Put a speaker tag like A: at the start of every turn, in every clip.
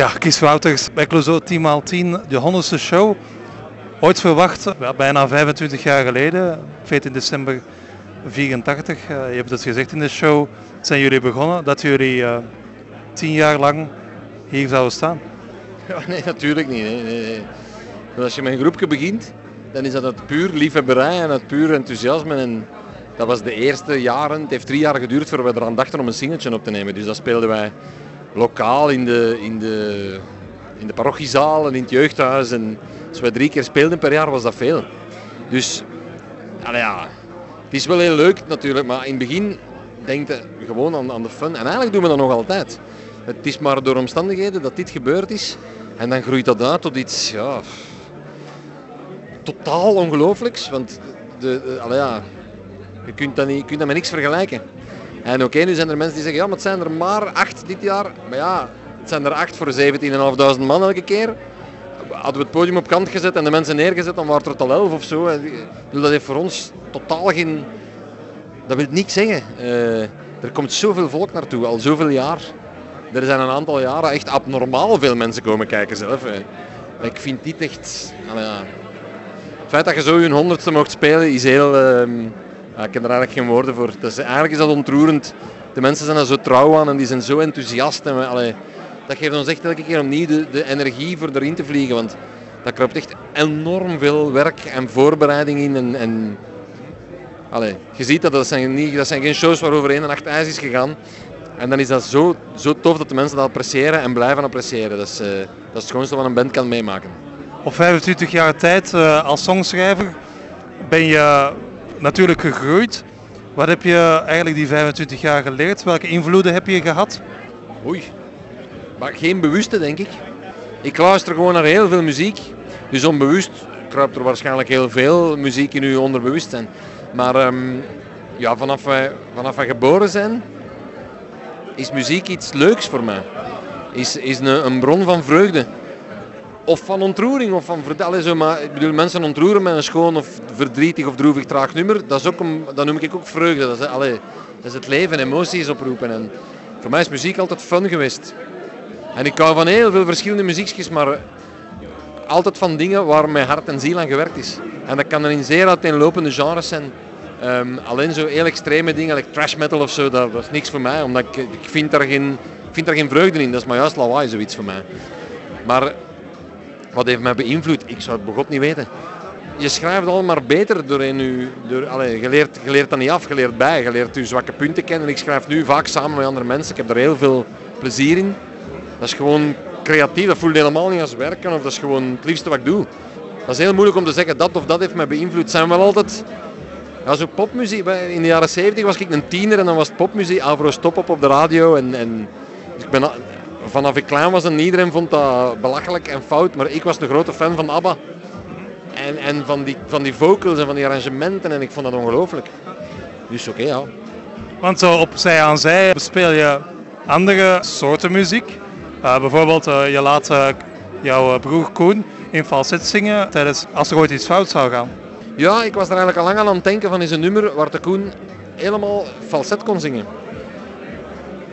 A: Ja, Kies Wouters bij Clouseau 10x10, de 100ste show. Ooit verwacht, bijna 25 jaar geleden, 14 december 84. Uh, je hebt het gezegd in de show, zijn jullie begonnen dat jullie uh, tien jaar lang hier zouden staan?
B: Ja, nee, natuurlijk niet. Nee, nee, nee. Als je met een groepje begint, dan is dat het puur liefhebberij en het puur enthousiasme. En dat was de eerste jaren. Het heeft drie jaar geduurd voordat we eraan dachten om een singeltje op te nemen. Dus dat speelden wij lokaal in de, in de, in de parochiezaal en in het jeugdhuis. En als we drie keer speelden per jaar was dat veel. Dus ja, het is wel heel leuk natuurlijk, maar in het begin denk je gewoon aan, aan de fun. En eigenlijk doen we dat nog altijd. Het is maar door omstandigheden dat dit gebeurd is. En dan groeit dat uit tot iets ja, totaal ongelooflijks. Want de, ja, je kunt dat, niet, kunt dat met niks vergelijken. En oké, nu zijn er mensen die zeggen, ja, maar het zijn er maar acht dit jaar. Maar ja, het zijn er acht voor 17.500 man elke keer. Hadden we het podium op kant gezet en de mensen neergezet, dan waren het er al elf of zo. Dat heeft voor ons totaal geen... Dat wil niks zeggen. Uh, er komt zoveel volk naartoe, al zoveel jaar. Er zijn een aantal jaren echt abnormaal veel mensen komen kijken zelf. Ik vind dit echt... Ja, het feit dat je zo je honderdste mocht spelen is heel... Uh, ja, ik heb er eigenlijk geen woorden voor. Eigenlijk is dat ontroerend. De mensen zijn er zo trouw aan en die zijn zo enthousiast. En, dat geeft ons echt elke keer opnieuw de, de energie voor erin te vliegen. Want dat kruipt echt enorm veel werk en voorbereiding in. En, en je ziet dat dat zijn, niet, dat zijn geen shows waarover één nacht ijs is gegaan. En dan is dat zo, zo tof dat de mensen dat appreciëren en blijven appreciëren. Dat is, uh, dat is het schoonste wat een band kan meemaken.
A: Op 25 jaar tijd uh, als songschrijver ben je natuurlijk gegroeid. Wat heb je eigenlijk die 25 jaar geleerd? Welke invloeden heb je gehad?
B: Oei, maar geen bewuste denk ik. Ik luister gewoon naar heel veel muziek. Dus onbewust kruipt er waarschijnlijk heel veel muziek in uw onderbewustzijn. Maar um, ja, vanaf, wij, vanaf wij geboren zijn, is muziek iets leuks voor mij. Is, is een, een bron van vreugde of van ontroering of van vertellen. Zo, maar ik bedoel, mensen ontroeren met een schoon of verdrietig of droevig traag nummer. Dat, is ook een, dat noem ik ook vreugde. Dat is, dat is het leven, emoties oproepen. En voor mij is muziek altijd fun geweest. En ik hou van heel veel verschillende muziekjes, maar altijd van dingen waar mijn hart en ziel aan gewerkt is. En dat kan dan in zeer uiteenlopende genres zijn. Um, alleen zo heel extreme dingen, like trash metal of zo, dat, dat is niks voor mij. Omdat ik, ik, vind daar geen, ik vind daar geen vreugde in. Dat is maar juist lawaai, zoiets voor mij. Maar wat heeft mij beïnvloed? Ik zou het begot niet weten. Je schrijft al maar beter doorheen je... Door, allez, je, leert, je leert dat niet af, je leert bij. Je leert je zwakke punten kennen. Ik schrijf nu vaak samen met andere mensen. Ik heb er heel veel plezier in. Dat is gewoon creatief. Dat voelt helemaal niet als werken. Of dat is gewoon het liefste wat ik doe. Dat is heel moeilijk om te zeggen dat of dat heeft mij beïnvloed. Het zijn wel altijd... Ja, zo popmuziek. In de jaren 70 was ik een tiener en dan was popmuziek. Alvaro Stop op op de radio. En, en dus ik ben vanaf ik klein was en iedereen vond dat belachelijk en fout, maar ik was een grote fan van ABBA. En, en van, die, van die vocals en van die arrangementen en ik vond dat ongelooflijk. Dus oké, ja.
A: Want zo op zij aan zij speel je andere soorten muziek. Uh, bijvoorbeeld, uh, je laat uh, jouw broer Koen in falset zingen tijdens als er ooit iets fout zou gaan.
B: Ja, ik was er eigenlijk al lang aan het denken van is een nummer waar de Koen helemaal falset kon zingen.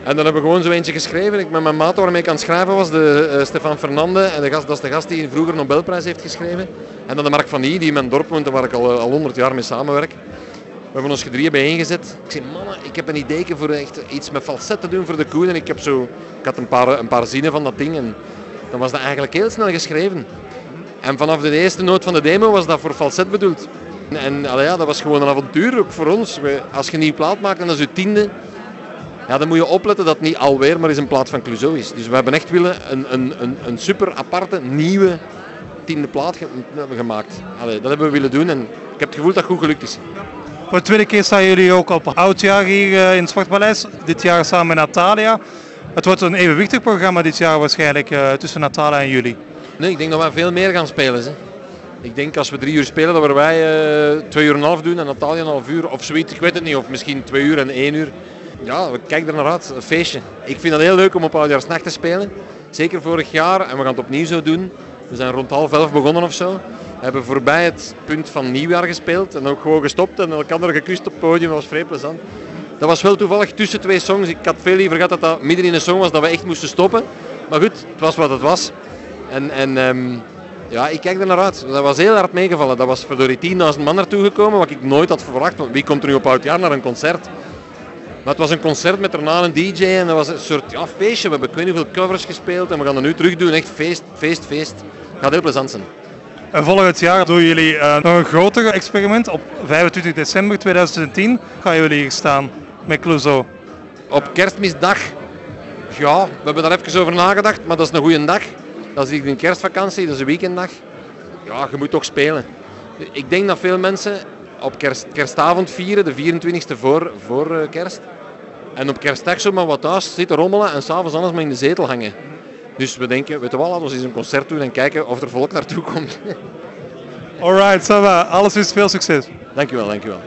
B: En dan hebben we gewoon zo eentje geschreven. Ik met mijn maat waarmee ik aan het schrijven was, de, uh, Stefan Fernande. En de gast, dat is de gast die vroeger Nobelprijs heeft geschreven. En dan de Mark van Die, die in mijn dorp woont waar ik al, eh, al 100 jaar mee samenwerk. We hebben ons gedrieën bijeengezet. Ik zei, mannen, ik heb een idee voor echt iets met falset te doen voor de koen. En ik, heb zo, ik had een paar, een paar zinnen van dat ding. En dan was dat eigenlijk heel snel geschreven. En vanaf de eerste noot van de demo was dat voor falset bedoeld. En, en ja, dat was gewoon een avontuur ook voor ons. als je een nieuwe plaat maakt en dat is je tiende, ja, dan moet je opletten dat het niet alweer maar eens een plaat van Clouseau is. Dus we hebben echt willen een, een, een, een super aparte, nieuwe tiende plaat gemaakt. Allee, dat hebben we willen doen en ik heb het gevoel dat het goed gelukt is.
A: Voor de tweede keer staan jullie ook op oudjaar hier eh, in het Sportpaleis. Dit jaar samen met Natalia. Het wordt een evenwichtig programma dit jaar waarschijnlijk uh, tussen Natalia en jullie.
B: Nee, ik denk dat we veel meer gaan spelen. Hè. Ik denk als we drie uur spelen, dat wij uh, twee uur en een half doen en Natalia een half uur of zoiets. Ik weet het niet, of misschien twee uur en één uur ja, we kijken er naar uit. Een feestje. Ik vind het heel leuk om op Oudjaarsnacht te spelen. Zeker vorig jaar. En we gaan het opnieuw zo doen. We zijn rond half elf begonnen of zo. We hebben voorbij het punt van nieuwjaar gespeeld. En ook gewoon gestopt en elkaar gekust op het podium. Dat was vrij plezant. Dat was wel toevallig tussen twee songs. Ik had veel liever gehad dat dat midden in een song was dat we echt moesten stoppen. Maar goed, het was wat het was. En, en ehm, ja, ik kijk er naar uit. Dat was heel hard meegevallen. Dat was verdorie 10.000 man naartoe gekomen, wat ik nooit had verwacht. Want wie komt er nu op oudjaar naar een concert? Maar het was een concert met daarna een DJ en dat was een soort ja, feestje. We hebben ik weet niet hoeveel covers gespeeld en we gaan dat nu terug doen. Echt feest, feest, feest. Het gaat heel plezant zijn.
A: En volgend jaar doen jullie uh, nog een groter experiment. Op 25 december 2010 gaan jullie hier staan met Clouseau.
B: Op kerstmisdag, ja, we hebben daar even over nagedacht, maar dat is een goede dag. Dat is een kerstvakantie, dat is een weekenddag. Ja, je moet toch spelen. Ik denk dat veel mensen op kerst, kerstavond vieren, de 24e voor, voor uh, kerst. En op kerstdag zomaar wat thuis zitten rommelen en s'avonds anders maar in de zetel hangen. Dus we denken, weet je wel, laten we eens een concert doen en kijken of er volk naartoe komt.
A: Alright, Sava. Alles is veel succes.
B: Dankjewel, dankjewel.